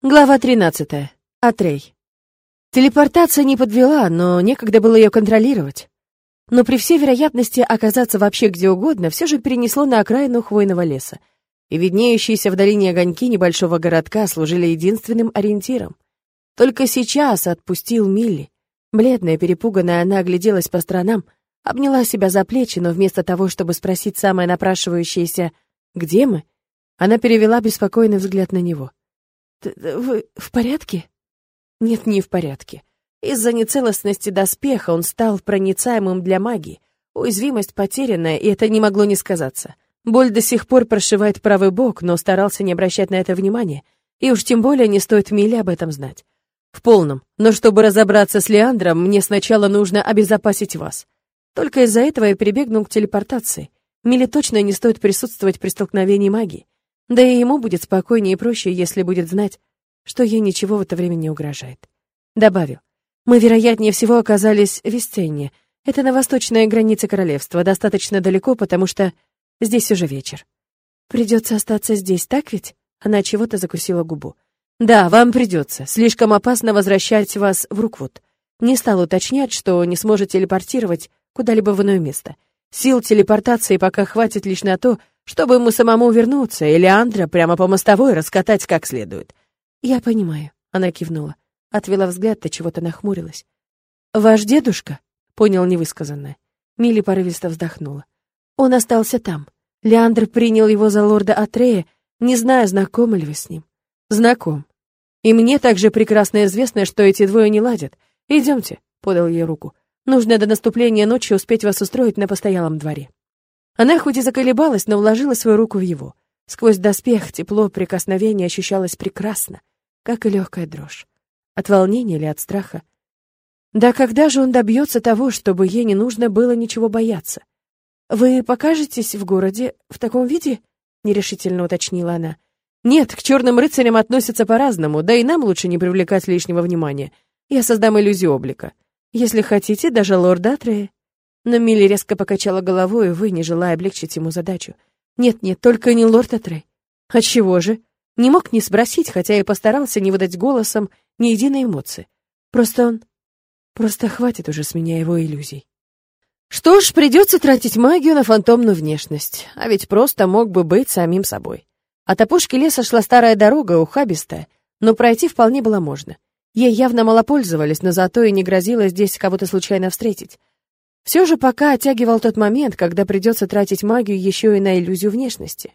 Глава 13. Атрей. Телепортация не подвела, но некогда было ее контролировать. Но при всей вероятности оказаться вообще где угодно все же перенесло на окраину хвойного леса. И виднеющиеся в долине огоньки небольшого городка служили единственным ориентиром. Только сейчас отпустил Милли. Бледная, перепуганная, она огляделась по сторонам, обняла себя за плечи, но вместо того, чтобы спросить самое напрашивающееся «Где мы?», она перевела беспокойный взгляд на него — «Вы в порядке?» «Нет, не в порядке. Из-за нецелостности доспеха он стал проницаемым для магии. Уязвимость потерянная, и это не могло не сказаться. Боль до сих пор прошивает правый бок, но старался не обращать на это внимания. И уж тем более не стоит Миле об этом знать. В полном. Но чтобы разобраться с Леандром, мне сначала нужно обезопасить вас. Только из-за этого я перебегну к телепортации. Миле точно не стоит присутствовать при столкновении магии. Да и ему будет спокойнее и проще, если будет знать, что ей ничего в это время не угрожает. Добавил. Мы, вероятнее всего, оказались в Весценне. Это на восточной границе королевства, достаточно далеко, потому что здесь уже вечер. Придется остаться здесь, так ведь? Она чего-то закусила губу. Да, вам придется. Слишком опасно возвращать вас в Руквуд. Не стал уточнять, что не сможет телепортировать куда-либо в иное место. Сил телепортации пока хватит лишь на то, чтобы ему самому вернуться, или Андра прямо по мостовой раскатать как следует. «Я понимаю», — она кивнула. Отвела взгляд, то чего-то нахмурилась. «Ваш дедушка?» — понял невысказанное. Милли порывисто вздохнула. «Он остался там. Леандр принял его за лорда Атрея, не знаю, знакомы ли вы с ним». «Знаком. И мне также прекрасно известно, что эти двое не ладят. Идемте», — подал ей руку. «Нужно до наступления ночи успеть вас устроить на постоялом дворе». Она хоть и заколебалась, но вложила свою руку в его. Сквозь доспех тепло прикосновения ощущалось прекрасно, как и легкая дрожь. От волнения или от страха? Да когда же он добьется того, чтобы ей не нужно было ничего бояться? «Вы покажетесь в городе в таком виде?» — нерешительно уточнила она. «Нет, к черным рыцарям относятся по-разному, да и нам лучше не привлекать лишнего внимания. Я создам иллюзию облика. Если хотите, даже лорда Атрея». Но Милли резко покачала головой, увы, не желая облегчить ему задачу. «Нет-нет, только не лорд Атрей». «Отчего же?» Не мог не спросить, хотя и постарался не выдать голосом ни единой эмоции. Просто он... Просто хватит уже с меня его иллюзий. Что ж, придется тратить магию на фантомную внешность, а ведь просто мог бы быть самим собой. От опушки леса шла старая дорога, ухабистая, но пройти вполне было можно. Ей явно мало пользовались, но зато и не грозило здесь кого-то случайно встретить. Все же пока оттягивал тот момент, когда придется тратить магию еще и на иллюзию внешности.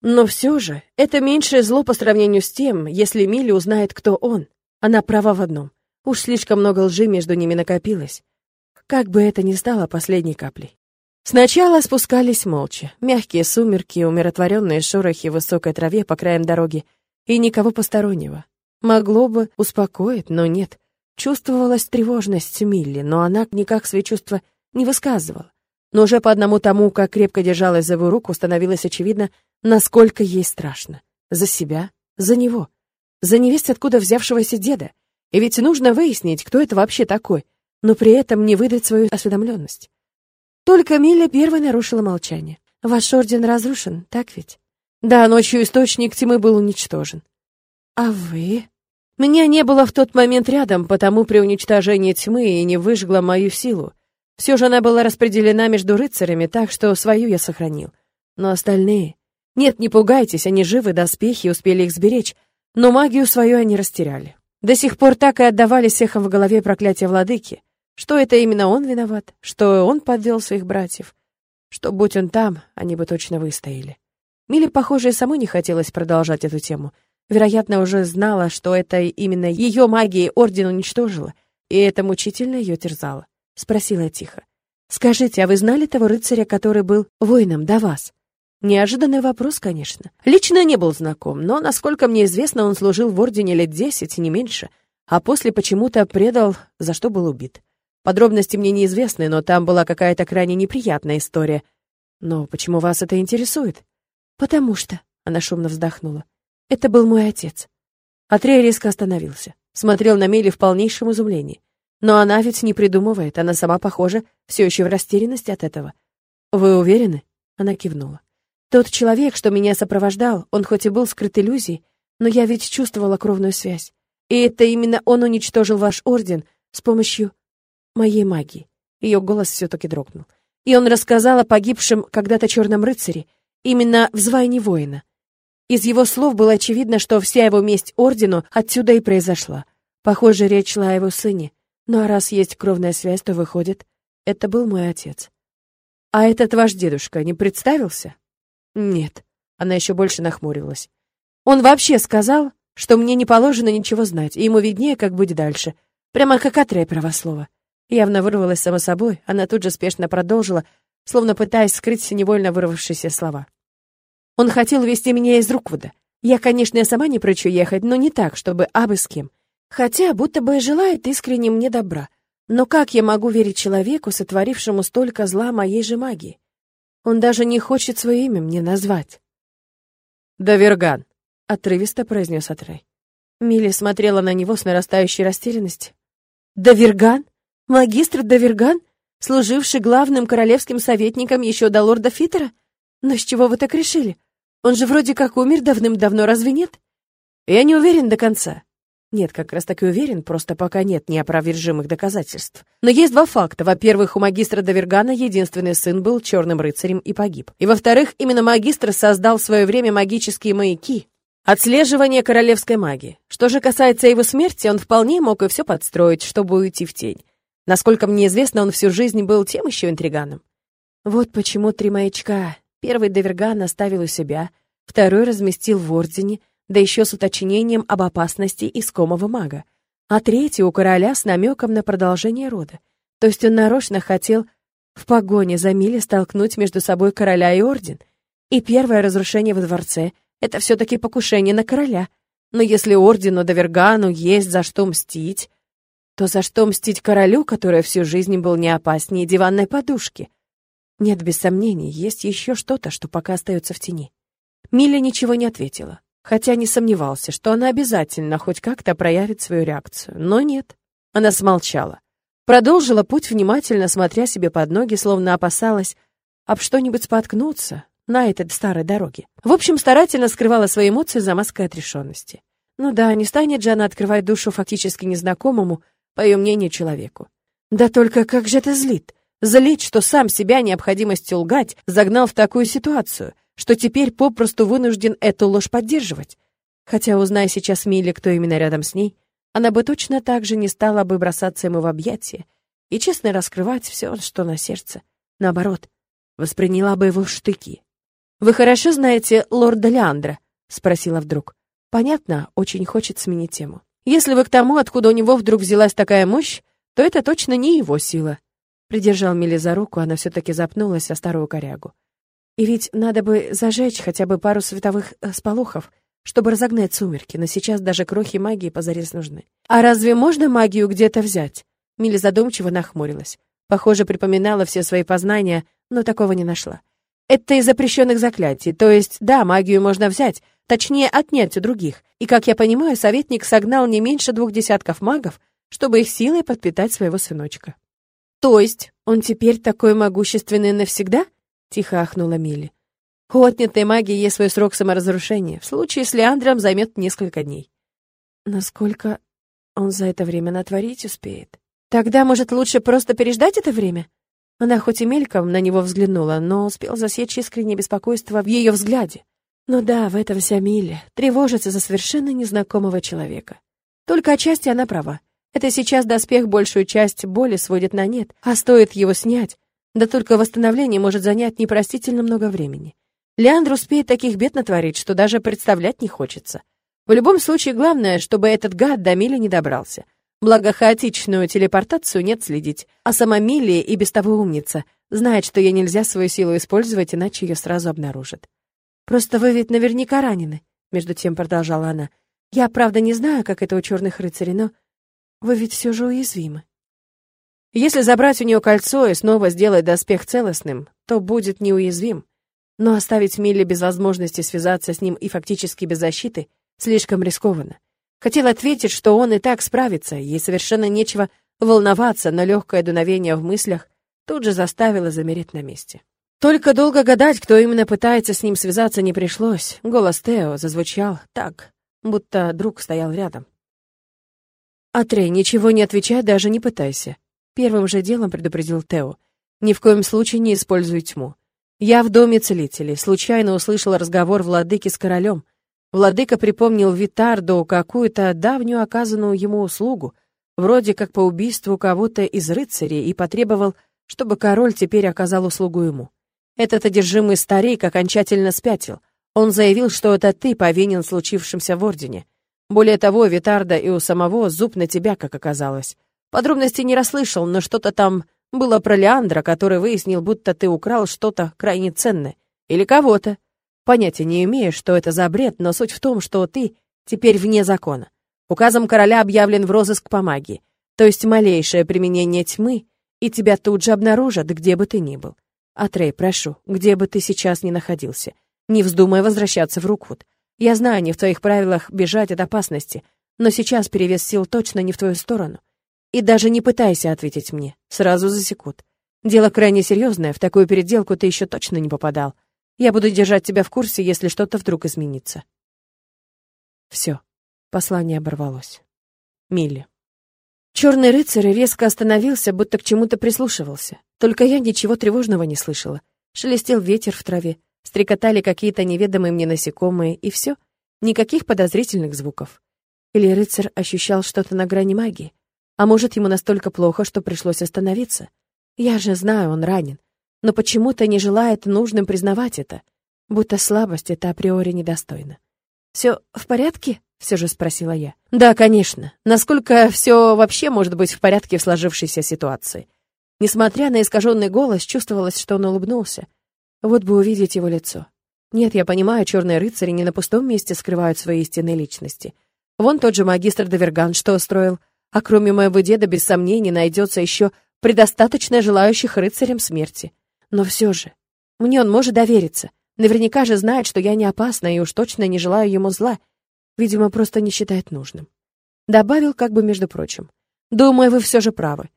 Но все же, это меньшее зло по сравнению с тем, если Милли узнает, кто он. Она права в одном. Уж слишком много лжи между ними накопилось. Как бы это ни стало последней каплей. Сначала спускались молча. Мягкие сумерки, умиротворенные шорохи в высокой траве по краям дороги. И никого постороннего. Могло бы успокоить, но нет. Чувствовалась тревожность Милли, но она никак свои чувства не высказывала. Но уже по одному тому, как крепко держалась за его руку, становилось очевидно, насколько ей страшно. За себя, за него. За невесть, откуда взявшегося деда. И ведь нужно выяснить, кто это вообще такой, но при этом не выдать свою осведомленность. Только Милли первой нарушила молчание. «Ваш орден разрушен, так ведь?» «Да, ночью источник тьмы был уничтожен». «А вы?» Меня не было в тот момент рядом, потому при уничтожении тьмы и не выжгла мою силу. Все же она была распределена между рыцарями, так что свою я сохранил. Но остальные... Нет, не пугайтесь, они живы, доспехи, успели их сберечь, но магию свою они растеряли. До сих пор так и отдавали сехам в голове проклятие владыки. Что это именно он виноват? Что он подвел своих братьев? Что, будь он там, они бы точно выстояли. Миле, похоже, и самой не хотелось продолжать эту тему — Вероятно, уже знала, что это именно ее магией Орден уничтожила, и это мучительно ее терзало. Спросила тихо. «Скажите, а вы знали того рыцаря, который был воином до вас?» Неожиданный вопрос, конечно. Лично не был знаком, но, насколько мне известно, он служил в Ордене лет десять, не меньше, а после почему-то предал, за что был убит. Подробности мне неизвестны, но там была какая-то крайне неприятная история. Но почему вас это интересует? Потому что, она шумно вздохнула. Это был мой отец. Атрей резко остановился, смотрел на Мели в полнейшем изумлении. Но она ведь не придумывает, она сама, похожа, все еще в растерянности от этого. «Вы уверены?» — она кивнула. «Тот человек, что меня сопровождал, он хоть и был скрыт иллюзией, Но я ведь чувствовала кровную связь. И это именно он уничтожил ваш орден с помощью моей магии. Ее голос все-таки дрогнул. И он рассказал о погибшем когда-то черном рыцаре, именно в звании воина. Из его слов было очевидно, что вся его месть ордену отсюда и произошла. Похоже, речь шла о его сыне. Ну а раз есть кровная связь, то выходит, это был мой отец. А этот ваш дедушка не представился? Нет. Она еще больше нахмурилась. Он вообще сказал, что мне не положено ничего знать, и ему виднее, как будет дальше. Прямо как Атрей правослова. Явно вырвалась само собой, она тут же спешно продолжила, словно пытаясь скрыть невольно вырвавшиеся слова. Он хотел вести меня из Руквуда. Я, конечно, я сама не прочу ехать, но не так, чтобы абы с кем. Хотя будто бы желает искренне мне добра. Но как я могу верить человеку, сотворившему столько зла моей же магии? Он даже не хочет свое имя мне назвать. «Даверган», — отрывисто произнес Атрей. Милли смотрела на него с нарастающей растерянностью. «Даверган? Магистр Даверган? Служивший главным королевским советником еще до лорда Фитера? Но с чего вы так решили? Он же вроде как умер давным-давно, разве нет?» «Я не уверен до конца», нет, как раз таки уверен, просто пока нет неопровержимых доказательств. Но есть два факта. Во-первых, у магистра Давергана единственный сын был черным рыцарем и погиб. И во-вторых, именно магистр создал в свое время магические маяки. Отслеживание королевской магии. Что же касается его смерти, он вполне мог и все подстроить, чтобы уйти в тень. Насколько мне известно, он всю жизнь был тем еще интриганом. Вот почему три маячка. Первый Даверган оставил у себя, второй разместил в Ордене, да еще с уточнением об опасности искомого мага, а третий у короля с намеком на продолжение рода. То есть он нарочно хотел в погоне за Милли столкнуть между собой короля и орден. И первое разрушение во дворце — это все-таки покушение на короля. Но если ордену Давергану есть за что мстить, то за что мстить королю, который всю жизнь был не опаснее диванной подушки? Нет, без сомнений, есть еще что-то, что пока остается в тени. Милли ничего не ответила хотя не сомневался, что она обязательно хоть как-то проявит свою реакцию. Но нет. Она смолчала. Продолжила путь, внимательно смотря себе под ноги, словно опасалась об что-нибудь споткнуться на этой старой дороге. В общем, старательно скрывала свои эмоции за маской отрешенности. Ну да, не станет же она открывать душу фактически незнакомому, по ее мнению, человеку. Да только как же это злит? Злить, что сам себя необходимостью лгать загнал в такую ситуацию, что теперь попросту вынужден эту ложь поддерживать. Хотя, узная сейчас Милли, кто именно рядом с ней, она бы точно так же не стала бы бросаться ему в объятия и честно раскрывать все, что на сердце. Наоборот, восприняла бы его в штыки. «Вы хорошо знаете лорда Леандра?» — спросила вдруг. «Понятно, очень хочет сменить тему. Если вы к тому, откуда у него вдруг взялась такая мощь, то это точно не его сила». Придержал Милли за руку, она все-таки запнулась о старую корягу. И ведь надо бы зажечь хотя бы пару световых э, сполохов, чтобы разогнать сумерки, но сейчас даже крохи магии позарез нужны. А разве можно магию где-то взять? Милли задумчиво нахмурилась. Похоже, припоминала все свои познания, но такого не нашла. Это из запрещенных заклятий, то есть, да, магию можно взять, точнее, отнять у других. И, как я понимаю, советник согнал не меньше двух десятков магов, чтобы их силой подпитать своего сыночка. То есть, он теперь такой могущественный навсегда? Тихо ахнула Милли. У отнятой магии есть свой срок саморазрушения. В случае с Леандром займет несколько дней. Насколько он за это время натворить успеет? Тогда, может, лучше просто переждать это время? Она хоть и мельком на него взглянула, но успел засечь искреннее беспокойство в ее взгляде. Ну да, в этом вся Милли. Тревожится за совершенно незнакомого человека. Только отчасти она права. Это сейчас доспех большую часть боли сводит на нет, а стоит его снять, да только восстановление может занять непростительно много времени. Леандр успеет таких бед натворить, что даже представлять не хочется. В любом случае, главное, чтобы этот гад до Мили не добрался. Благо, хаотичную телепортацию нет следить. А сама Милли и без того умница. Знает, что ей нельзя свою силу использовать, иначе ее сразу обнаружат. «Просто вы ведь наверняка ранены», — между тем продолжала она. «Я, правда, не знаю, как это у черных рыцарей, но вы ведь все же уязвимы». Если забрать у нее кольцо и снова сделать доспех целостным, то будет неуязвим. Но оставить Милли без возможности связаться с ним и фактически без защиты слишком рискованно. Хотел ответить, что он и так справится, ей совершенно нечего волноваться, но легкое дуновение в мыслях тут же заставило замереть на месте. Только долго гадать, кто именно пытается с ним связаться, не пришлось. Голос Тео зазвучал так, будто друг стоял рядом. «Атрей, ничего не отвечай, даже не пытайся», — первым же делом предупредил Тео. «Ни в коем случае не используй тьму. Я в доме целителей, случайно услышал разговор владыки с королем. Владыка припомнил Витарду какую-то давнюю оказанную ему услугу, вроде как по убийству кого-то из рыцарей, и потребовал, чтобы король теперь оказал услугу ему. Этот одержимый старик окончательно спятил. Он заявил, что это ты повинен в случившемся в Ордене. Более того, Витарда и у самого зуб на тебя, как оказалось. Подробностей не расслышал, но что-то там было про Леандра, который выяснил, будто ты украл что-то крайне ценное. Или кого-то. Понятия не имею, что это за бред, но суть в том, что ты теперь вне закона. Указом короля объявлен в розыск по магии, то есть малейшее применение тьмы, и тебя тут же обнаружат, где бы ты ни был. Атрей, прошу, где бы ты сейчас ни находился, не вздумай возвращаться в Руквуд. Я знаю, не в твоих правилах бежать от опасности, но сейчас перевес сил точно не в твою сторону. И даже не пытайся ответить мне, сразу засекут. Дело крайне серьезное, в такую переделку ты еще точно не попадал. Я буду держать тебя в курсе, если что-то вдруг изменится. Все, послание оборвалось. Милли. Черный рыцарь резко остановился, будто к чему-то прислушивался. Только я ничего тревожного не слышала. Шелестел ветер в траве, Стрекотали какие-то неведомые мне насекомые, и все. Никаких подозрительных звуков. Или рыцарь ощущал что-то на грани магии. А может, ему настолько плохо, что пришлось остановиться. Я же знаю, он ранен. Но почему-то не желает нужным признавать это. Будто слабость это априори недостойно. «Все в порядке?» — все же спросила я. «Да, конечно. Насколько все вообще может быть в порядке в сложившейся ситуации?» Несмотря на искаженный голос, чувствовалось, что он улыбнулся. Вот бы увидеть его лицо. Нет, я понимаю, черные рыцари не на пустом месте скрывают свои истинные личности. Вон тот же магистр Даверган что устроил. А кроме моего деда, без сомнений, найдется еще предостаточно желающих рыцарям смерти. Но все же, мне он может довериться. Наверняка же знает, что я не опасна и уж точно не желаю ему зла. Видимо, просто не считает нужным. Добавил как бы между прочим. Думаю, вы все же правы.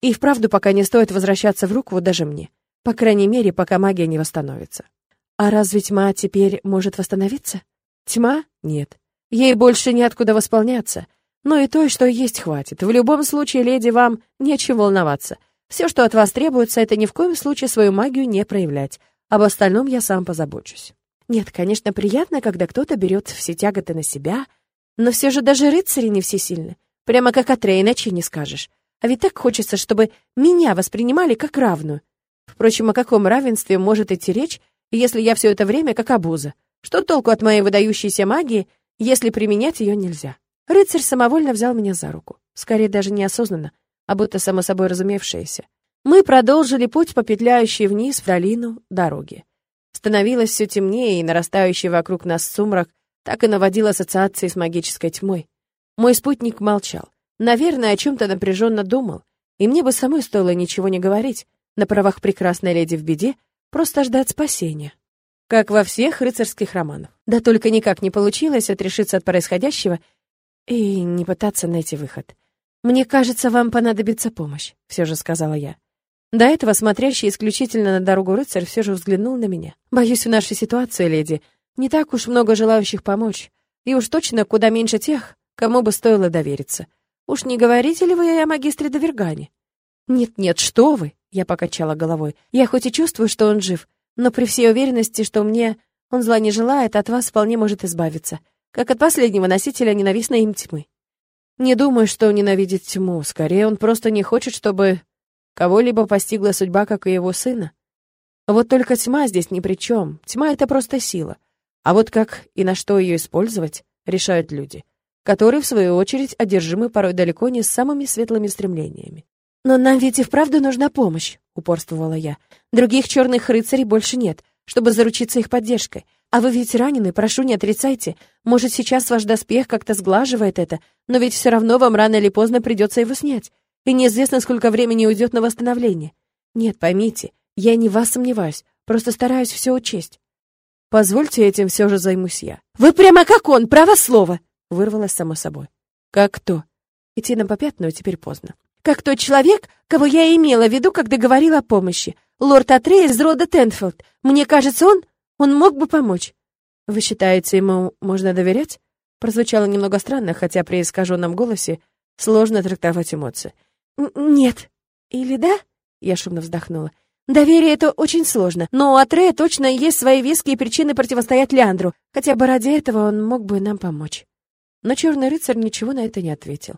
И вправду пока не стоит возвращаться в руку вот даже мне. По крайней мере, пока магия не восстановится. А разве тьма теперь может восстановиться? Тьма? Нет. Ей больше неоткуда восполняться. Но и то, что есть, хватит. В любом случае, леди, вам нечем волноваться. Все, что от вас требуется, это ни в коем случае свою магию не проявлять. Об остальном я сам позабочусь. Нет, конечно, приятно, когда кто-то берет все тяготы на себя, но все же даже рыцари не всесильны. Прямо как Атрей, иначе не скажешь. А ведь так хочется, чтобы меня воспринимали как равную. Впрочем, о каком равенстве может идти речь, если я все это время как обуза? Что толку от моей выдающейся магии, если применять ее нельзя? Рыцарь самовольно взял меня за руку. Скорее, даже неосознанно, а будто само собой разумевшееся. Мы продолжили путь по петляющей вниз в долину дороги. Становилось все темнее, и нарастающий вокруг нас сумрак так и наводил ассоциации с магической тьмой. Мой спутник молчал. Наверное, о чем-то напряженно думал, и мне бы самой стоило ничего не говорить, на правах прекрасной леди в беде, просто ждать спасения. Как во всех рыцарских романах. Да только никак не получилось отрешиться от происходящего и не пытаться найти выход. «Мне кажется, вам понадобится помощь», — все же сказала я. До этого смотрящий исключительно на дорогу рыцарь все же взглянул на меня. «Боюсь, в нашей ситуации, леди, не так уж много желающих помочь, и уж точно куда меньше тех, кому бы стоило довериться. Уж не говорите ли вы о магистре Довергане?» «Нет-нет, что вы!» — я покачала головой. «Я хоть и чувствую, что он жив, но при всей уверенности, что мне он зла не желает, от вас вполне может избавиться, как от последнего носителя ненавистной им тьмы. Не думаю, что он ненавидит тьму, скорее он просто не хочет, чтобы кого-либо постигла судьба, как и его сына. Вот только тьма здесь ни при чем. Тьма — это просто сила. А вот как и на что ее использовать, решают люди, которые, в свою очередь, одержимы порой далеко не самыми светлыми стремлениями. «Но нам ведь и вправду нужна помощь», — упорствовала я. «Других черных рыцарей больше нет, чтобы заручиться их поддержкой. А вы ведь ранены, прошу, не отрицайте. Может, сейчас ваш доспех как-то сглаживает это, но ведь все равно вам рано или поздно придется его снять. И неизвестно, сколько времени уйдет на восстановление. Нет, поймите, я не вас сомневаюсь, просто стараюсь все учесть. Позвольте этим все же займусь я. Вы прямо как он, право слово! Вырвалось само собой. Как кто? Идти на попятную теперь поздно как тот человек, кого я имела в виду, когда говорила о помощи. Лорд Атрей из рода Тенфилд. Мне кажется, он... он мог бы помочь. Вы считаете, ему можно доверять? Прозвучало немного странно, хотя при искаженном голосе сложно трактовать эмоции. «Нет. Или да?» Я шумно вздохнула. «Доверие — это очень сложно, но у Атрея точно есть свои веские причины противостоять Леандру, хотя бы ради этого он мог бы нам помочь». Но черный рыцарь ничего на это не ответил.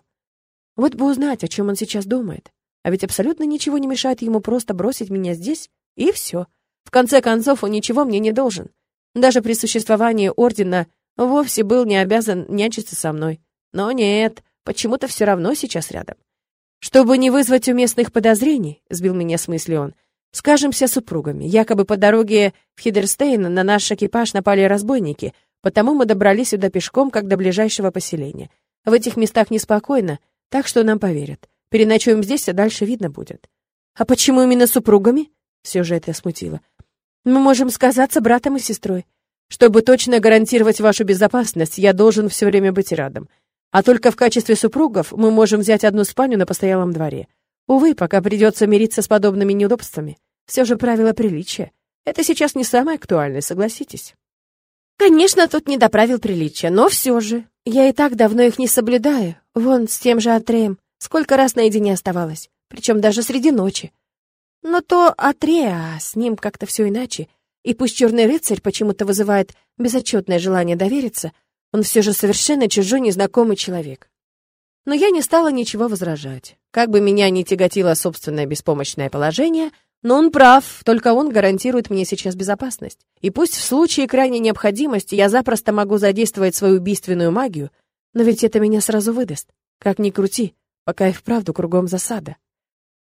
Вот бы узнать, о чем он сейчас думает. А ведь абсолютно ничего не мешает ему просто бросить меня здесь, и все. В конце концов, он ничего мне не должен. Даже при существовании Ордена вовсе был не обязан нянчиться со мной. Но нет, почему-то все равно сейчас рядом. Чтобы не вызвать уместных подозрений, сбил меня с мысли он, скажемся супругами. Якобы по дороге в Хидерстейн на наш экипаж напали разбойники, потому мы добрались сюда пешком, как до ближайшего поселения. В этих местах неспокойно, так что нам поверят. Переночуем здесь, а дальше видно будет. А почему именно супругами? Все же это смутило. Мы можем сказаться братом и сестрой. Чтобы точно гарантировать вашу безопасность, я должен все время быть рядом. А только в качестве супругов мы можем взять одну спальню на постоялом дворе. Увы, пока придется мириться с подобными неудобствами. Все же правила приличия. Это сейчас не самое актуальное, согласитесь. Конечно, тут не до правил приличия, но все же. Я и так давно их не соблюдаю. Вон, с тем же Атреем. Сколько раз наедине оставалась. Причем даже среди ночи. Но то Атрея, а с ним как-то все иначе. И пусть черный рыцарь почему-то вызывает безотчетное желание довериться, он все же совершенно чужой незнакомый человек. Но я не стала ничего возражать. Как бы меня ни тяготило собственное беспомощное положение, но он прав, только он гарантирует мне сейчас безопасность. И пусть в случае крайней необходимости я запросто могу задействовать свою убийственную магию, но ведь это меня сразу выдаст. Как ни крути, пока и вправду кругом засада.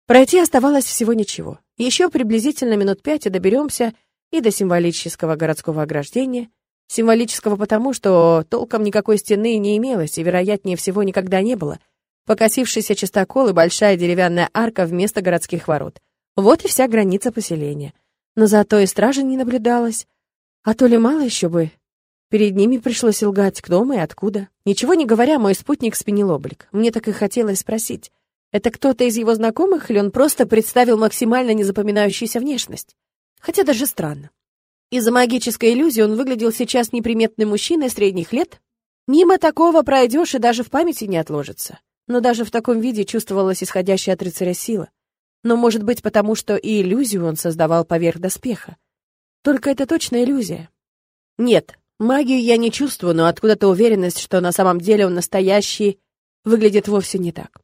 Пройти оставалось всего ничего. Еще приблизительно минут пять и доберемся и до символического городского ограждения. Символического потому, что толком никакой стены не имелось и, вероятнее всего, никогда не было. Покосившийся чистокол и большая деревянная арка вместо городских ворот — вот и вся граница поселения. Но зато и стражи не наблюдалось. А то ли мало еще бы. Перед ними пришлось лгать, кто мы и откуда. Ничего не говоря, мой спутник спинил облик. Мне так и хотелось спросить. Это кто-то из его знакомых, или он просто представил максимально незапоминающуюся внешность? Хотя даже странно. Из-за магической иллюзии он выглядел сейчас неприметным мужчиной средних лет. Мимо такого пройдешь и даже в памяти не отложится. Но даже в таком виде чувствовалась исходящая от рыцаря сила. Но, может быть, потому что и иллюзию он создавал поверх доспеха. Только это точно иллюзия. Нет, магию я не чувствую, но откуда-то уверенность, что на самом деле он настоящий, выглядит вовсе не так.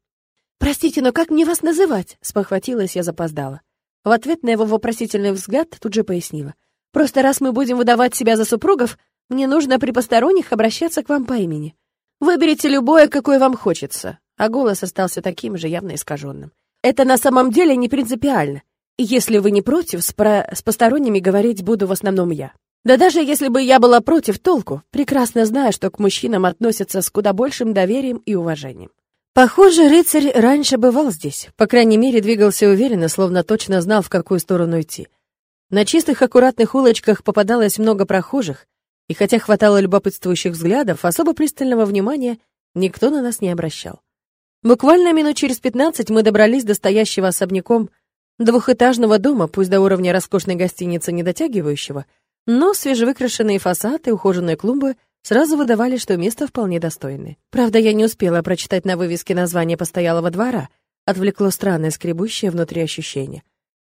«Простите, но как мне вас называть?» — спохватилась я запоздала. В ответ на его вопросительный взгляд тут же пояснила. «Просто раз мы будем выдавать себя за супругов, мне нужно при посторонних обращаться к вам по имени. Выберите любое, какое вам хочется». А голос остался таким же, явно искаженным. Это на самом деле не принципиально. И если вы не против, с, про... с посторонними говорить буду в основном я. Да даже если бы я была против толку, прекрасно знаю, что к мужчинам относятся с куда большим доверием и уважением. Похоже, рыцарь раньше бывал здесь. По крайней мере, двигался уверенно, словно точно знал, в какую сторону идти. На чистых, аккуратных улочках попадалось много прохожих, и хотя хватало любопытствующих взглядов, особо пристального внимания никто на нас не обращал. Буквально минут через пятнадцать мы добрались до стоящего особняком двухэтажного дома, пусть до уровня роскошной гостиницы не дотягивающего, но свежевыкрашенные фасады и ухоженные клумбы сразу выдавали, что место вполне достойное. Правда, я не успела прочитать на вывеске название постоялого двора, отвлекло странное скребущее внутри ощущение.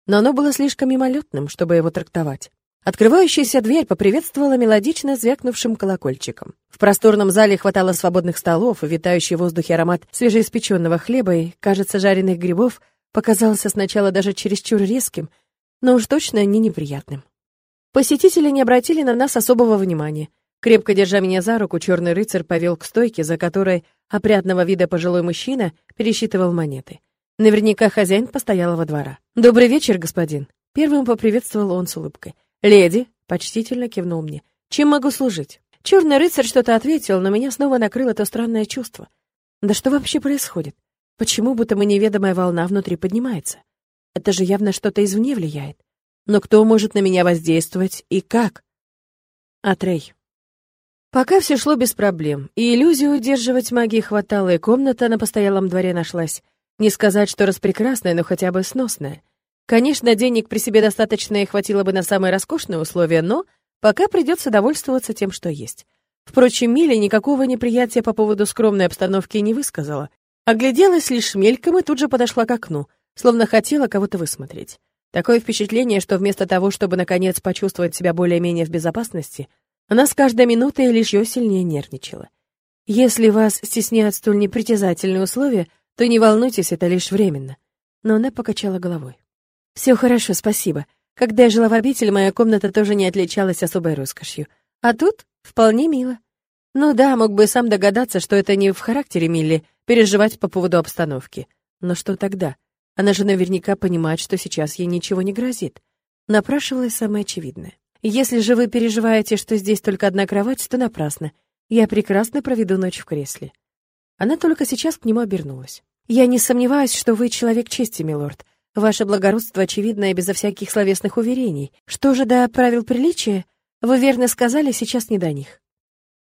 Но оно было слишком мимолетным, чтобы его трактовать. Открывающаяся дверь поприветствовала мелодично звякнувшим колокольчиком. В просторном зале хватало свободных столов, и витающий в воздухе аромат свежеиспеченного хлеба и, кажется, жареных грибов показался сначала даже чересчур резким, но уж точно не неприятным. Посетители не обратили на нас особого внимания. Крепко держа меня за руку, черный рыцарь повел к стойке, за которой опрятного вида пожилой мужчина пересчитывал монеты. Наверняка хозяин постоялого двора. «Добрый вечер, господин!» Первым поприветствовал он с улыбкой. «Леди», — почтительно кивнул мне, — «чем могу служить?» Черный рыцарь что-то ответил, но меня снова накрыло то странное чувство. Да что вообще происходит? Почему будто бы неведомая волна внутри поднимается? Это же явно что-то извне влияет. Но кто может на меня воздействовать и как? Атрей. Пока все шло без проблем, и иллюзию удерживать магии хватало, и комната на постоялом дворе нашлась. Не сказать, что распрекрасная, но хотя бы сносная. Конечно, денег при себе достаточно и хватило бы на самые роскошные условия, но пока придется довольствоваться тем, что есть. Впрочем, Миля никакого неприятия по поводу скромной обстановки не высказала. Огляделась лишь мельком и тут же подошла к окну, словно хотела кого-то высмотреть. Такое впечатление, что вместо того, чтобы наконец почувствовать себя более-менее в безопасности, она с каждой минутой лишь ее сильнее нервничала. Если вас стесняют столь непритязательные условия, то не волнуйтесь, это лишь временно. Но она покачала головой. Все хорошо, спасибо. Когда я жила в обители, моя комната тоже не отличалась особой роскошью. А тут вполне мило. Ну да, мог бы сам догадаться, что это не в характере Милли переживать по поводу обстановки. Но что тогда? Она же наверняка понимает, что сейчас ей ничего не грозит. Напрашивалось самое очевидное. Если же вы переживаете, что здесь только одна кровать, то напрасно. Я прекрасно проведу ночь в кресле. Она только сейчас к нему обернулась. Я не сомневаюсь, что вы человек чести, милорд. Ваше благородство очевидно и безо всяких словесных уверений. Что же до правил приличия? Вы верно сказали, сейчас не до них.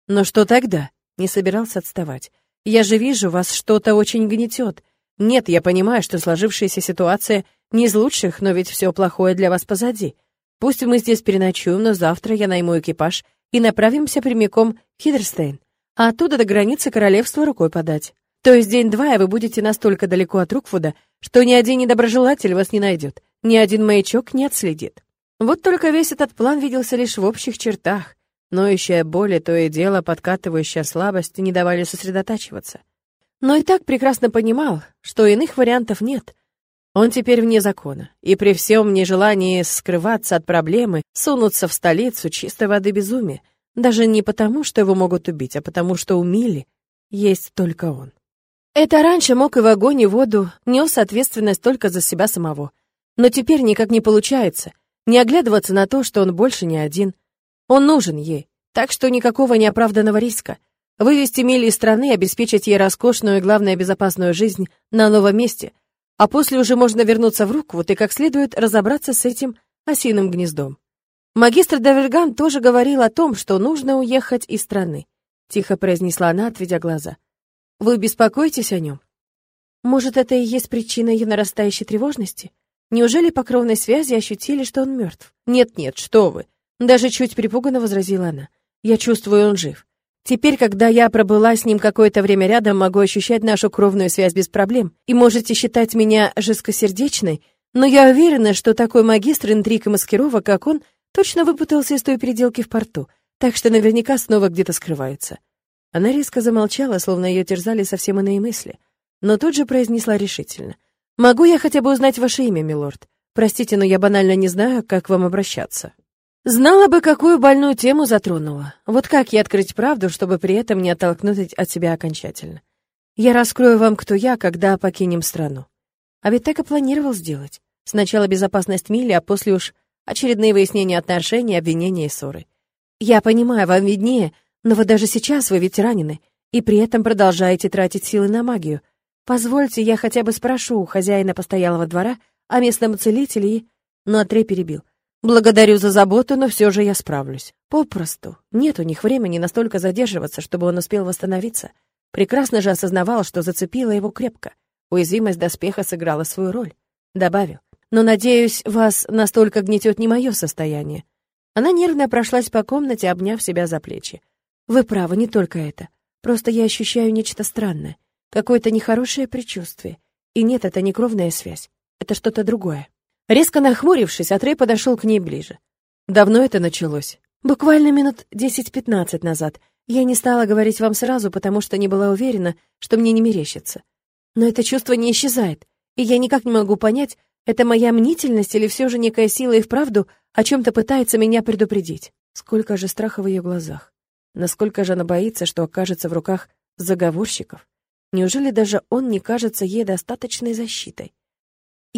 Но что тогда? Не собирался отставать. Я же вижу, вас что-то очень гнетет. Нет, я понимаю, что сложившаяся ситуация не из лучших, но ведь все плохое для вас позади. Пусть мы здесь переночуем, но завтра я найму экипаж и направимся прямиком в Хидерстейн, а оттуда до границы королевства рукой подать. То есть день-два, и вы будете настолько далеко от Рукфуда, что ни один недоброжелатель вас не найдет, ни один маячок не отследит. Вот только весь этот план виделся лишь в общих чертах. Ноющая боль и то и дело подкатывающая слабость не давали сосредотачиваться. Но и так прекрасно понимал, что иных вариантов нет. Он теперь вне закона, и при всем нежелании скрываться от проблемы, сунуться в столицу чистой воды безумия, даже не потому, что его могут убить, а потому, что у Мили есть только он. Это раньше мог и в огонь, и в воду, нес ответственность только за себя самого. Но теперь никак не получается. Не оглядываться на то, что он больше не один. Он нужен ей, так что никакого неоправданного риска. Вывести Мили из страны, обеспечить ей роскошную и, главное, безопасную жизнь на новом месте. А после уже можно вернуться в руку, вот и как следует разобраться с этим осиным гнездом. Магистр Даверган тоже говорил о том, что нужно уехать из страны. Тихо произнесла она, отведя глаза. Вы беспокоитесь о нем? Может, это и есть причина ее нарастающей тревожности? Неужели по кровной связи ощутили, что он мертв? Нет-нет, что вы. Даже чуть припуганно возразила она. Я чувствую, он жив. Теперь, когда я пробыла с ним какое-то время рядом, могу ощущать нашу кровную связь без проблем. И можете считать меня жесткосердечной, но я уверена, что такой магистр интриг и маскировок, как он, точно выпутался из той переделки в порту, так что наверняка снова где-то скрывается. Она резко замолчала, словно ее терзали совсем иные мысли, но тут же произнесла решительно. «Могу я хотя бы узнать ваше имя, милорд? Простите, но я банально не знаю, как к вам обращаться». Знала бы, какую больную тему затронула. Вот как ей открыть правду, чтобы при этом не оттолкнуть от себя окончательно. Я раскрою вам, кто я, когда покинем страну. А ведь так и планировал сделать. Сначала безопасность Мили, а после уж очередные выяснения отношений, обвинения и ссоры. Я понимаю, вам виднее, но вы даже сейчас вы ведь ранены, и при этом продолжаете тратить силы на магию. Позвольте, я хотя бы спрошу у хозяина постоялого двора о местном целителе и... Но Атрей перебил. Благодарю за заботу, но все же я справлюсь. Попросту. Нет у них времени настолько задерживаться, чтобы он успел восстановиться. Прекрасно же осознавал, что зацепило его крепко. Уязвимость доспеха сыграла свою роль. Добавил. Но, надеюсь, вас настолько гнетет не мое состояние. Она нервно прошлась по комнате, обняв себя за плечи. Вы правы, не только это. Просто я ощущаю нечто странное, какое-то нехорошее предчувствие. И нет, это не кровная связь, это что-то другое. Резко нахмурившись, Атрей подошел к ней ближе. Давно это началось? Буквально минут 10-15 назад. Я не стала говорить вам сразу, потому что не была уверена, что мне не мерещится. Но это чувство не исчезает, и я никак не могу понять, это моя мнительность или все же некая сила и вправду о чем-то пытается меня предупредить. Сколько же страха в ее глазах. Насколько же она боится, что окажется в руках заговорщиков? Неужели даже он не кажется ей достаточной защитой?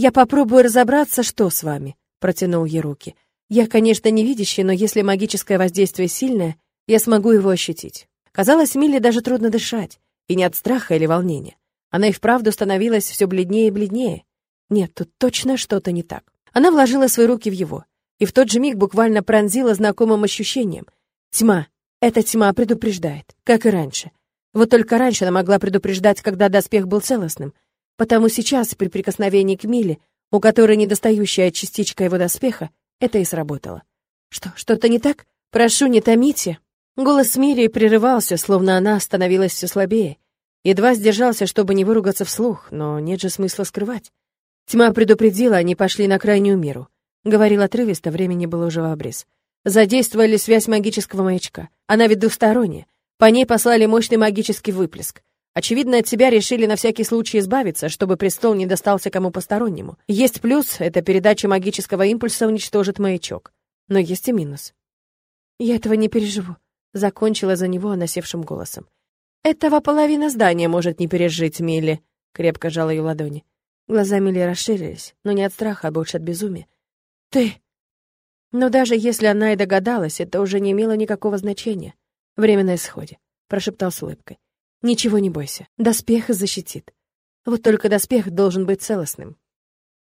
«Я попробую разобраться, что с вами», — протянул ей руки. «Я, конечно, не видящий, но если магическое воздействие сильное, я смогу его ощутить». Казалось, Миле даже трудно дышать, и не от страха или волнения. Она и вправду становилась все бледнее и бледнее. Нет, тут точно что-то не так. Она вложила свои руки в его, и в тот же миг буквально пронзила знакомым ощущением. Тьма, эта тьма предупреждает, как и раньше. Вот только раньше она могла предупреждать, когда доспех был целостным, потому сейчас при прикосновении к Миле, у которой недостающая частичка его доспеха, это и сработало. Что, что-то не так? Прошу, не томите. Голос Мири прерывался, словно она становилась все слабее. Едва сдержался, чтобы не выругаться вслух, но нет же смысла скрывать. Тьма предупредила, они пошли на крайнюю меру. Говорил отрывисто, времени было уже в обрез. Задействовали связь магического маячка. Она ведь двусторонняя. По ней послали мощный магический выплеск. Очевидно, от себя решили на всякий случай избавиться, чтобы престол не достался кому постороннему. Есть плюс — это передача магического импульса уничтожит маячок. Но есть и минус. «Я этого не переживу», — закончила за него насевшим голосом. «Этого половина здания может не пережить, Милли», — крепко жала ее ладони. Глаза Милли расширились, но не от страха, а больше от безумия. «Ты...» Но даже если она и догадалась, это уже не имело никакого значения. Время на исходе, — прошептал с улыбкой. Ничего не бойся, доспех защитит. Вот только доспех должен быть целостным.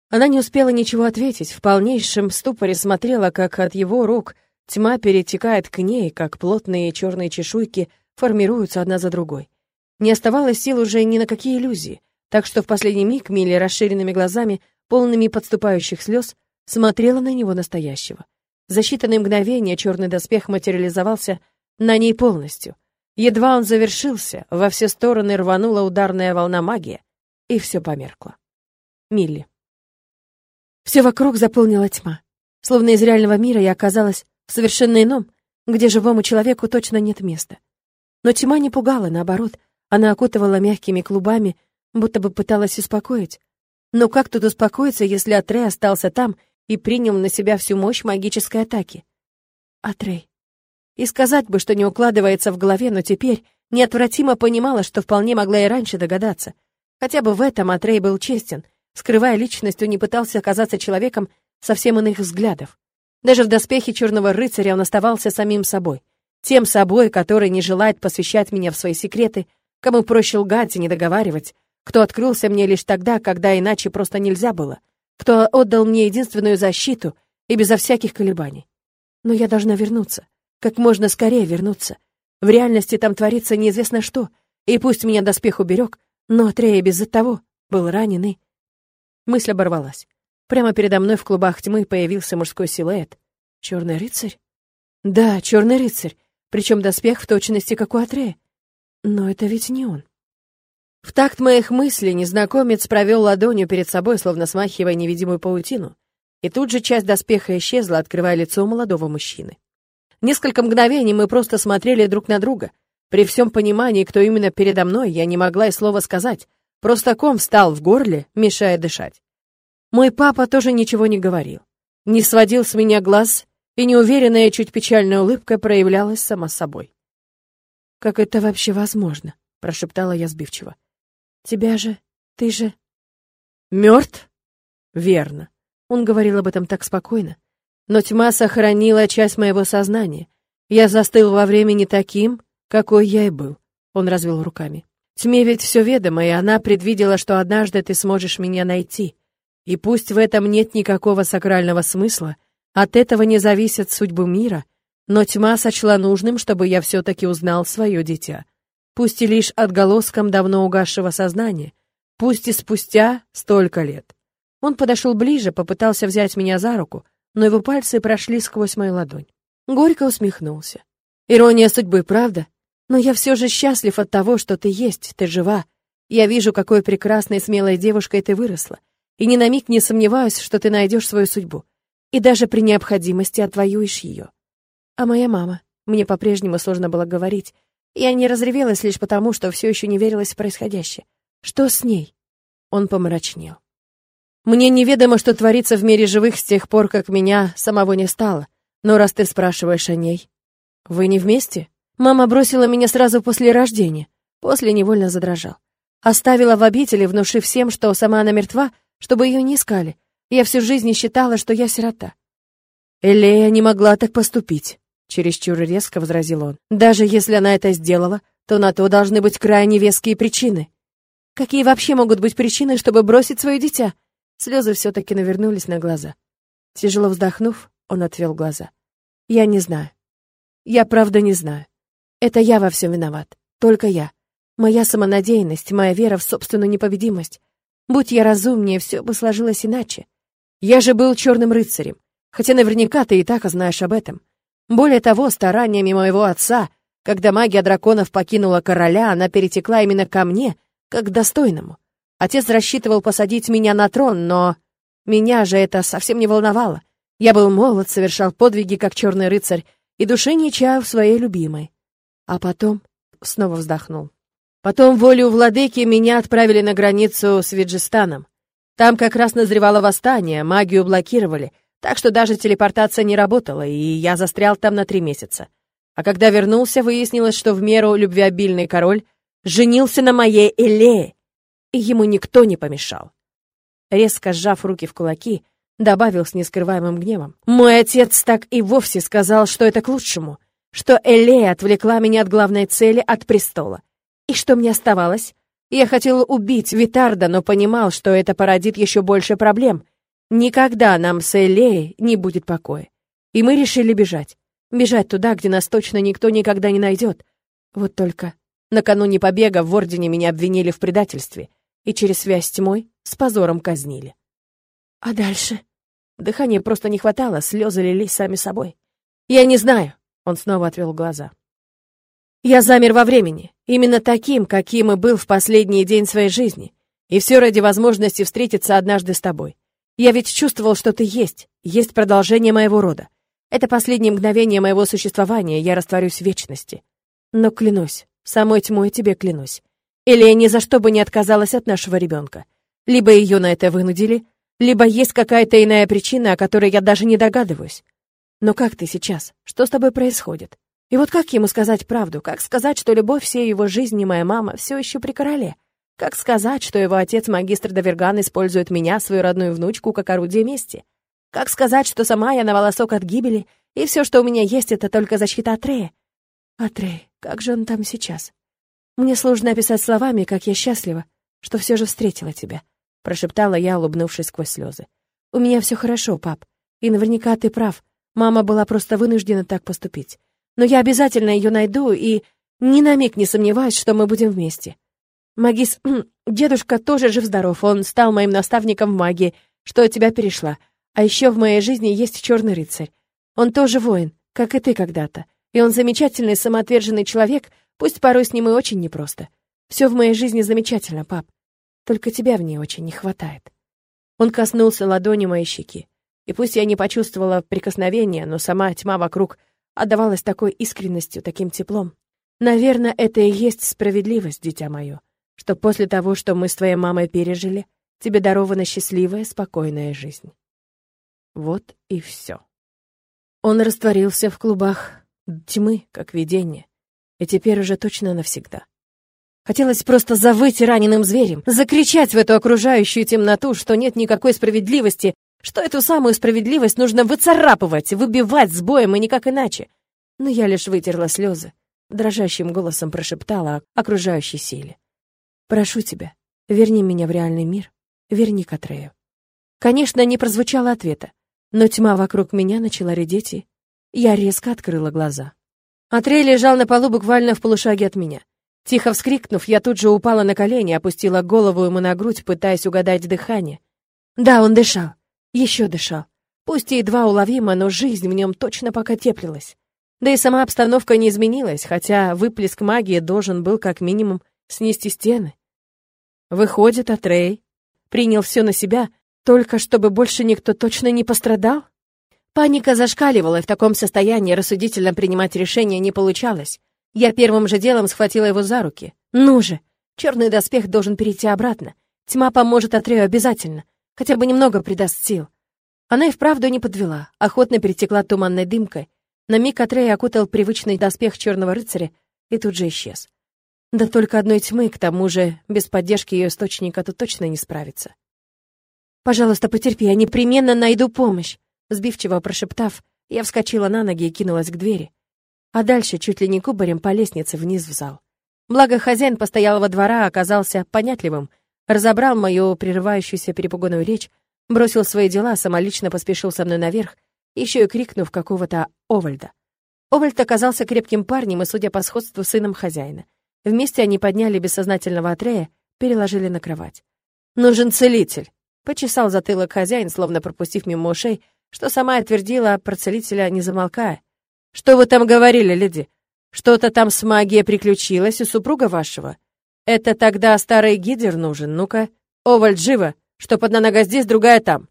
Она не успела ничего ответить, в полнейшем ступоре смотрела, как от его рук тьма перетекает к ней, как плотные черные чешуйки формируются одна за другой. Не оставалось сил уже ни на какие иллюзии, так что в последний миг Милли расширенными глазами, полными подступающих слез, смотрела на него настоящего. За считанные мгновения черный доспех материализовался на ней полностью. Едва он завершился, во все стороны рванула ударная волна магии, и все померкло. Милли. Все вокруг заполнила тьма. Словно из реального мира я оказалась в совершенно ином, где живому человеку точно нет места. Но тьма не пугала, наоборот, она окутывала мягкими клубами, будто бы пыталась успокоить. Но как тут успокоиться, если Атрей остался там и принял на себя всю мощь магической атаки? Атрей. И сказать бы, что не укладывается в голове, но теперь неотвратимо понимала, что вполне могла и раньше догадаться. Хотя бы в этом Атрей был честен. Скрывая личность, он не пытался оказаться человеком совсем иных взглядов. Даже в доспехе черного рыцаря он оставался самим собой. Тем собой, который не желает посвящать меня в свои секреты, кому проще лгать и не договаривать, кто открылся мне лишь тогда, когда иначе просто нельзя было, кто отдал мне единственную защиту и безо всяких колебаний. Но я должна вернуться. Как можно скорее вернуться. В реальности там творится неизвестно что, и пусть меня доспех уберег, но Трея без того был ранен и... Мысль оборвалась. Прямо передо мной в клубах тьмы появился мужской силуэт. Черный рыцарь? Да, черный рыцарь, причем доспех в точности, как у Атрея. Но это ведь не он. В такт моих мыслей незнакомец провел ладонью перед собой, словно смахивая невидимую паутину, и тут же часть доспеха исчезла, открывая лицо молодого мужчины. Несколько мгновений мы просто смотрели друг на друга. При всем понимании, кто именно передо мной, я не могла и слова сказать. Просто ком встал в горле, мешая дышать. Мой папа тоже ничего не говорил. Не сводил с меня глаз, и неуверенная, чуть печальная улыбка проявлялась сама собой. «Как это вообще возможно?» — прошептала я сбивчиво. «Тебя же... Ты же...» «Мертв?» «Верно». Он говорил об этом так спокойно, но тьма сохранила часть моего сознания. Я застыл во времени таким, какой я и был. Он развел руками. Тьме ведь все ведомо, и она предвидела, что однажды ты сможешь меня найти. И пусть в этом нет никакого сакрального смысла, от этого не зависят судьбы мира, но тьма сочла нужным, чтобы я все-таки узнал свое дитя. Пусть и лишь отголоском давно угасшего сознания, пусть и спустя столько лет. Он подошел ближе, попытался взять меня за руку, но его пальцы прошли сквозь мою ладонь. Горько усмехнулся. Ирония судьбы, правда? Но я все же счастлив от того, что ты есть, ты жива. Я вижу, какой прекрасной и смелой девушкой ты выросла. И ни на миг не сомневаюсь, что ты найдешь свою судьбу. И даже при необходимости отвоюешь ее. А моя мама? Мне по-прежнему сложно было говорить. Я не разревелась лишь потому, что все еще не верилась в происходящее. Что с ней? Он помрачнел. Мне неведомо, что творится в мире живых с тех пор, как меня самого не стало. Но раз ты спрашиваешь о ней... Вы не вместе? Мама бросила меня сразу после рождения. После невольно задрожал. Оставила в обители, внушив всем, что сама она мертва, чтобы ее не искали. Я всю жизнь считала, что я сирота. Элея не могла так поступить, чересчур резко возразил он. Даже если она это сделала, то на то должны быть крайне веские причины. Какие вообще могут быть причины, чтобы бросить свое дитя? Слезы все-таки навернулись на глаза. Тяжело вздохнув, он отвел глаза. «Я не знаю. Я правда не знаю. Это я во всем виноват. Только я. Моя самонадеянность, моя вера в собственную непобедимость. Будь я разумнее, все бы сложилось иначе. Я же был черным рыцарем. Хотя наверняка ты и так знаешь об этом. Более того, стараниями моего отца Когда магия драконов покинула короля, она перетекла именно ко мне, как к достойному. Отец рассчитывал посадить меня на трон, но меня же это совсем не волновало. Я был молод, совершал подвиги, как черный рыцарь, и души не чаял в своей любимой. А потом снова вздохнул. Потом волю владыки меня отправили на границу с Виджистаном. Там как раз назревало восстание, магию блокировали, так что даже телепортация не работала, и я застрял там на три месяца. А когда вернулся, выяснилось, что в меру любвеобильный король женился на моей Элее, и ему никто не помешал. Резко сжав руки в кулаки, добавил с нескрываемым гневом. «Мой отец так и вовсе сказал, что это к лучшему, что Элея отвлекла меня от главной цели, от престола. И что мне оставалось? Я хотел убить Витарда, но понимал, что это породит еще больше проблем. Никогда нам с Элеей не будет покоя. И мы решили бежать. Бежать туда, где нас точно никто никогда не найдет. Вот только накануне побега в Ордене меня обвинили в предательстве и через связь с тьмой с позором казнили. А дальше? Дыхания просто не хватало, слезы лились сами собой. Я не знаю. Он снова отвел глаза. Я замер во времени, именно таким, каким и был в последний день своей жизни. И все ради возможности встретиться однажды с тобой. Я ведь чувствовал, что ты есть, есть продолжение моего рода. Это последнее мгновение моего существования, я растворюсь в вечности. Но клянусь, самой тьмой тебе клянусь. Или ни за что бы не отказалась от нашего ребенка. Либо ее на это вынудили, либо есть какая-то иная причина, о которой я даже не догадываюсь. Но как ты сейчас? Что с тобой происходит? И вот как ему сказать правду? Как сказать, что любовь всей его жизни, моя мама, все еще при короле? Как сказать, что его отец, магистр Даверган, использует меня, свою родную внучку, как орудие мести? Как сказать, что сама я на волосок от гибели, и все, что у меня есть, это только защита от Рея? Как же он там сейчас? Мне сложно описать словами, как я счастлива, что все же встретила тебя, прошептала я, улыбнувшись сквозь слезы. У меня все хорошо, пап, и наверняка ты прав. Мама была просто вынуждена так поступить. Но я обязательно ее найду и ни на миг не сомневаюсь, что мы будем вместе. Магис... Дедушка тоже жив-здоров, он стал моим наставником в магии, что от тебя перешла. А еще в моей жизни есть черный рыцарь. Он тоже воин, как и ты когда-то. И он замечательный, самоотверженный человек, пусть порой с ним и очень непросто. Все в моей жизни замечательно, пап. Только тебя в ней очень не хватает. Он коснулся ладони моей щеки. И пусть я не почувствовала прикосновения, но сама тьма вокруг отдавалась такой искренностью, таким теплом. Наверное, это и есть справедливость, дитя мое, что после того, что мы с твоей мамой пережили, тебе дарована счастливая, спокойная жизнь. Вот и все. Он растворился в клубах тьмы, как видение, и теперь уже точно навсегда. Хотелось просто завыть раненым зверем, закричать в эту окружающую темноту, что нет никакой справедливости, что эту самую справедливость нужно выцарапывать, выбивать с боем и никак иначе. Но я лишь вытерла слезы, дрожащим голосом прошептала о окружающей силе. «Прошу тебя, верни меня в реальный мир, верни к Атрею». Конечно, не прозвучало ответа, но тьма вокруг меня начала редеть, и я резко открыла глаза. Атрей лежал на полу буквально в полушаге от меня. Тихо вскрикнув, я тут же упала на колени, опустила голову ему на грудь, пытаясь угадать дыхание. Да, он дышал. Еще дышал. Пусть и едва уловимо, но жизнь в нем точно пока теплилась. Да и сама обстановка не изменилась, хотя выплеск магии должен был как минимум снести стены. Выходит, Атрей принял все на себя, только чтобы больше никто точно не пострадал? Паника зашкаливала, и в таком состоянии рассудительно принимать решения не получалось. Я первым же делом схватила его за руки. «Ну же! Черный доспех должен перейти обратно. Тьма поможет Атрею обязательно. Хотя бы немного придаст сил». Она и вправду не подвела, охотно перетекла туманной дымкой. На миг Атрей окутал привычный доспех черного рыцаря и тут же исчез. Да только одной тьмы, к тому же, без поддержки ее источника тут точно не справится. «Пожалуйста, потерпи, я непременно найду помощь!» Сбивчиво прошептав, я вскочила на ноги и кинулась к двери. А дальше чуть ли не кубарем по лестнице вниз в зал. Благо, хозяин постоялого двора оказался понятливым, разобрал мою прерывающуюся перепуганную речь, бросил свои дела, самолично поспешил со мной наверх, еще и крикнув какого-то Овальда. Овальд оказался крепким парнем и, судя по сходству, сыном хозяина. Вместе они подняли бессознательного Атрея, переложили на кровать. «Нужен целитель!» Почесал затылок хозяин, словно пропустив мимо ушей, что сама отвердила про целителя, не замолкая. «Что вы там говорили, леди? Что-то там с магией приключилось у супруга вашего. Это тогда старый гидер нужен. Ну-ка, Овальд, живо! Чтоб одна нога здесь, другая там.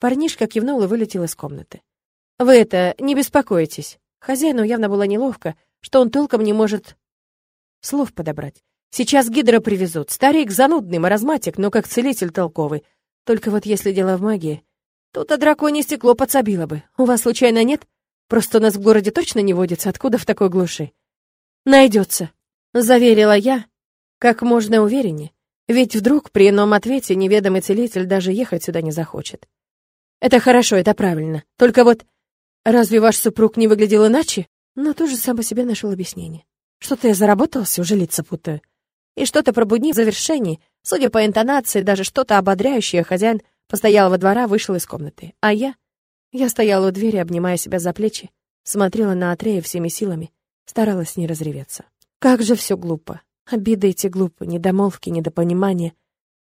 Парнишка кивнул и вылетел из комнаты. Вы это, не беспокойтесь. Хозяину явно было неловко, что он толком не может слов подобрать. Сейчас гидра привезут. Старик занудный, маразматик, но как целитель толковый. Только вот если дело в магии, тут о драконе стекло подсобило бы. У вас случайно нет? Просто у нас в городе точно не водится, откуда в такой глуши? Найдется, заверила я, как можно увереннее. Ведь вдруг при ином ответе неведомый целитель даже ехать сюда не захочет. Это хорошо, это правильно. Только вот разве ваш супруг не выглядел иначе? Но тоже сам по себе нашел объяснение. Что-то я заработался, уже лица путаю. И что-то пробудни в завершении, судя по интонации, даже что-то ободряющее, хозяин постоялого двора вышел из комнаты. А я? Я стояла у двери, обнимая себя за плечи, смотрела на Атрея всеми силами, старалась не разреветься. Как же все глупо. Обиды эти глупы, недомолвки, недопонимания.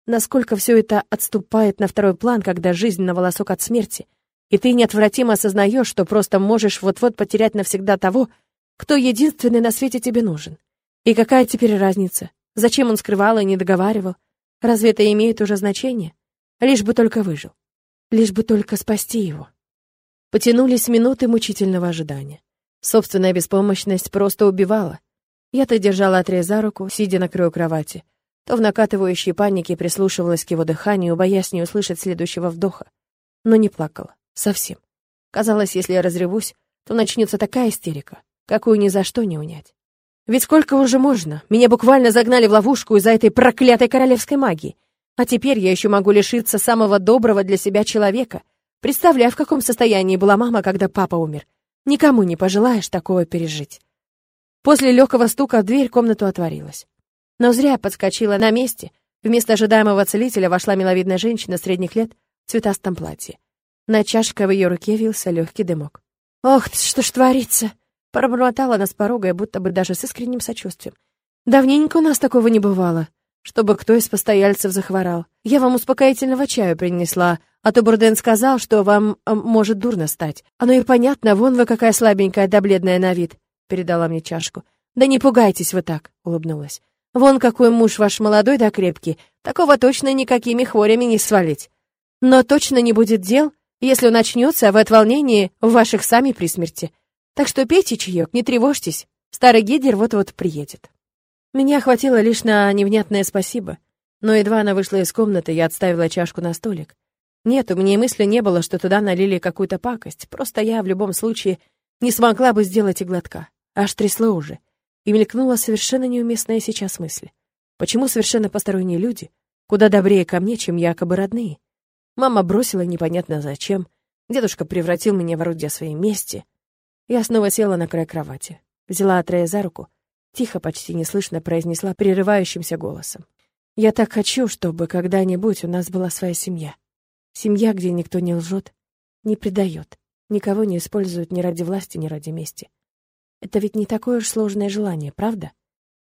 Насколько все это отступает на второй план, когда жизнь на волосок от смерти, и ты неотвратимо осознаешь, что просто можешь вот-вот потерять навсегда того, кто единственный на свете тебе нужен. И какая теперь разница? Зачем он скрывал и не договаривал? Разве это имеет уже значение? Лишь бы только выжил. Лишь бы только спасти его. Потянулись минуты мучительного ожидания. Собственная беспомощность просто убивала. Я-то держала отрез за руку, сидя на краю кровати. То в накатывающей панике прислушивалась к его дыханию, боясь не услышать следующего вдоха. Но не плакала. Совсем. Казалось, если я разревусь, то начнется такая истерика, какую ни за что не унять. Ведь сколько уже можно? Меня буквально загнали в ловушку из-за этой проклятой королевской магии. А теперь я еще могу лишиться самого доброго для себя человека, Представляю, в каком состоянии была мама, когда папа умер. Никому не пожелаешь такого пережить. После легкого стука в дверь комнату отворилась. Но зря подскочила на месте. Вместо ожидаемого целителя вошла миловидная женщина средних лет в цветастом платье. На чашке в ее руке вился легкий дымок. «Ох, что ж творится!» Пробормотала она с порога будто бы даже с искренним сочувствием. «Давненько у нас такого не бывало, чтобы кто из постояльцев захворал. Я вам успокоительного чаю принесла, а то Бурден сказал, что вам э, может дурно стать. Оно и понятно, вон вы какая слабенькая да бледная на вид», — передала мне чашку. «Да не пугайтесь вы так», — улыбнулась. «Вон какой муж ваш молодой да крепкий, такого точно никакими хворями не свалить. Но точно не будет дел, если он очнется, а вы от волнения в ваших сами при смерти. Так что пейте чаек, не тревожьтесь, старый гидер вот-вот приедет». Меня хватило лишь на невнятное спасибо, но едва она вышла из комнаты, я отставила чашку на столик. Нет, у меня и мысли не было, что туда налили какую-то пакость. Просто я в любом случае не смогла бы сделать и глотка. Аж трясло уже. И мелькнула совершенно неуместная сейчас мысль. Почему совершенно посторонние люди куда добрее ко мне, чем якобы родные? Мама бросила непонятно зачем. Дедушка превратил меня в орудие своей мести. Я снова села на край кровати. Взяла Атрея за руку. Тихо, почти неслышно произнесла прерывающимся голосом. «Я так хочу, чтобы когда-нибудь у нас была своя семья. Семья, где никто не лжет, не предает, никого не использует ни ради власти, ни ради мести. Это ведь не такое уж сложное желание, правда?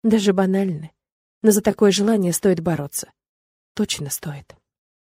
Даже банальное. Но за такое желание стоит бороться. Точно стоит.